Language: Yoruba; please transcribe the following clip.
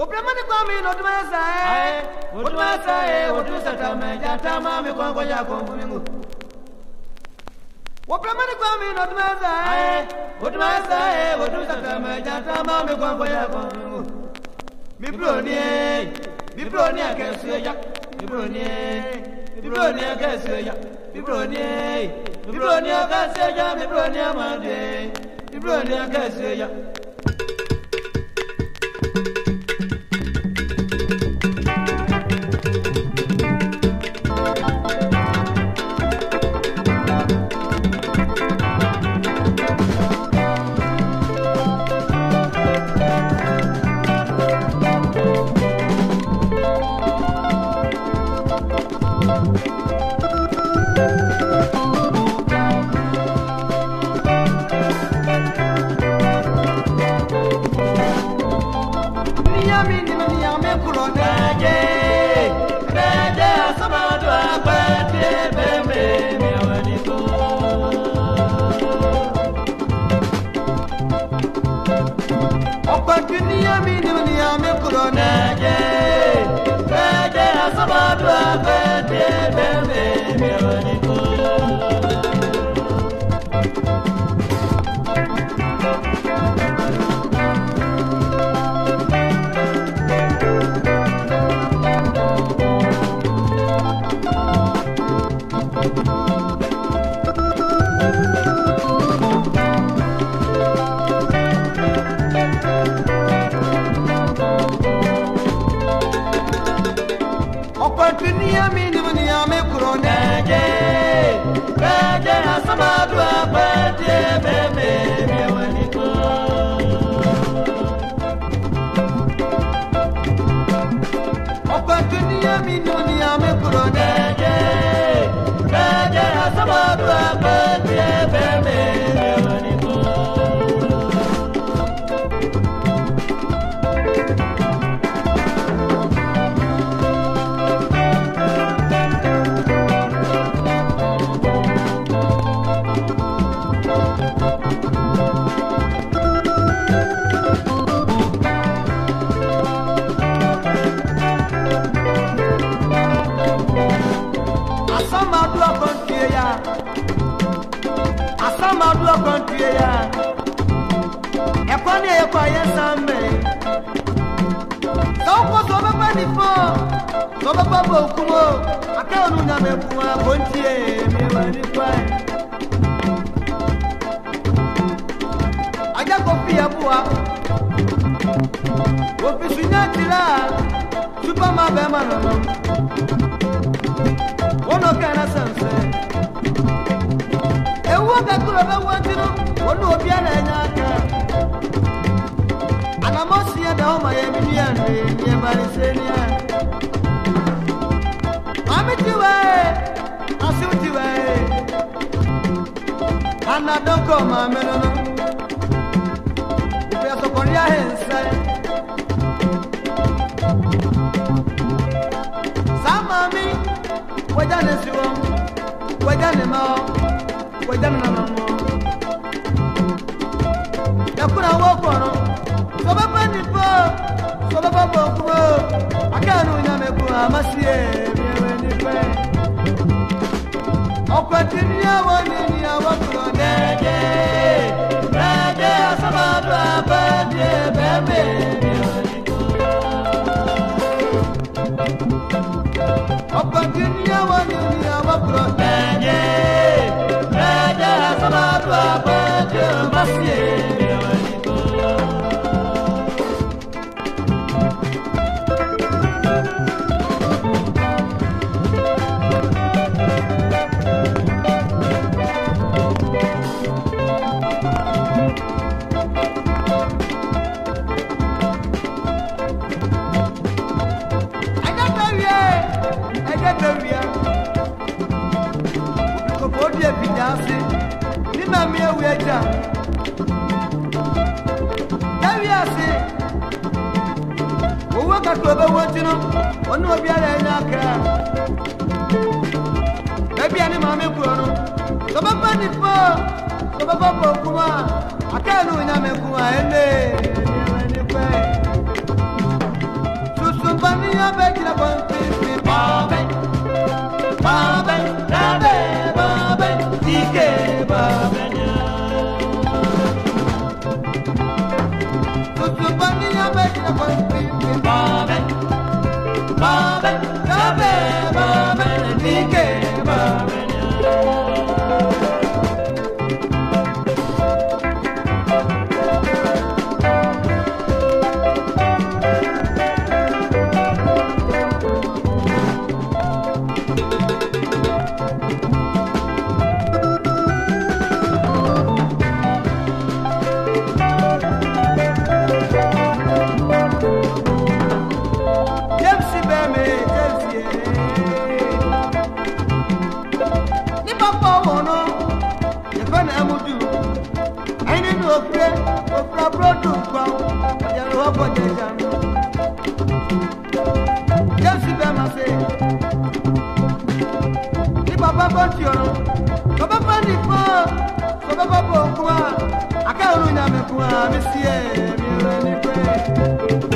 Upramani kwa mimi notuma sae. Notuma sae utusa tame jatama mikongo ya kongu mingu. Upramani kwa mimi notuma sae. Notuma sae utusa tame jatama mikongo ya kongu mingu. Mibronie, mibronie kesuya, mibronie, mibronie kesuya, mibronie, mibronie kesuya, mibronie mande, mibronie kesuya. ọ̀pọ̀ kìnìyàn mi amadu apẹtẹ bẹbẹ mẹwẹ nìkan. ọpẹ kìnìyàn mi nù ní yeya ɛkɔ ne ɛkɔ yɛ sambe sɔkɔ sɔbɛgbɛ nifo sɔbɛgbɛ bɔ kumo akɛ onu nyame kuma bontie mewa nifa ajá kofi ɛbua kofi sunyɛ tira supama bɛma nɔnɔ wɔnɔ kɛ na sɛnsɛ ewu kakuro bɛ wɔntinu onu obi ana enye aka anamosi ya da ọma ya ebibi ya nri ya barịsa enyi ya mami tiwe asị tiwe anadọkọ ma merụnụ ife sọkọrọ ya he nsa saa mami wẹjá ni siwọ wẹjá ni ma wẹjá ni nana. owó kọ̀ràn sọ́bẹ́pẹ́ nípò sọ́bẹ́pẹ́ bò kúrò akáàánú ìyàmẹ̀kù àmọ́ sí èmi ẹ̀wẹ̀ nípẹ́. ọ̀pẹ̀ tí níyàwó ni níyàwó kúrò dẹ́ẹ́dẹ́ dẹ́ẹ́dẹ́ asábàdó abẹ́dẹ́ bẹ́ẹ̀ bẹ́ẹ̀ ọ̀pẹ̀ tí níyàwó ni níyàwó kúrò dẹ́ẹ́dẹ́ dẹ́ẹ́dẹ́ asábàdó abẹ́dẹ́ bẹ́ẹ̀ bẹ́ẹ̀. ase ne maame awu agyina yawi ase owó kakra ɔbɛwɔ nti no ɔne obiara ɛnyɛ akra baabi a ne maame kuro no sɛ ɔbɛba nifa sɛ ɔbɛba bɔ kuma akaa ne onyame kuma ɛne ɛne pɛ susumba ne yɛ bɛgyina bɔ mfimfim baabe baabe ofre ofre aburodu nkan ọjàre wọpọ jẹjà mi. jésù bẹ́ẹ̀ máa ṣe ní bàbá bọ́ ti ọ̀rọ̀ bàbá bọ́ ní fọ́ bàbá bọ́ bọ̀ òkú wa akẹ́rù ìyàmẹ̀kùn àmì sí ẹ̀ mi rẹ̀ ni pẹ́.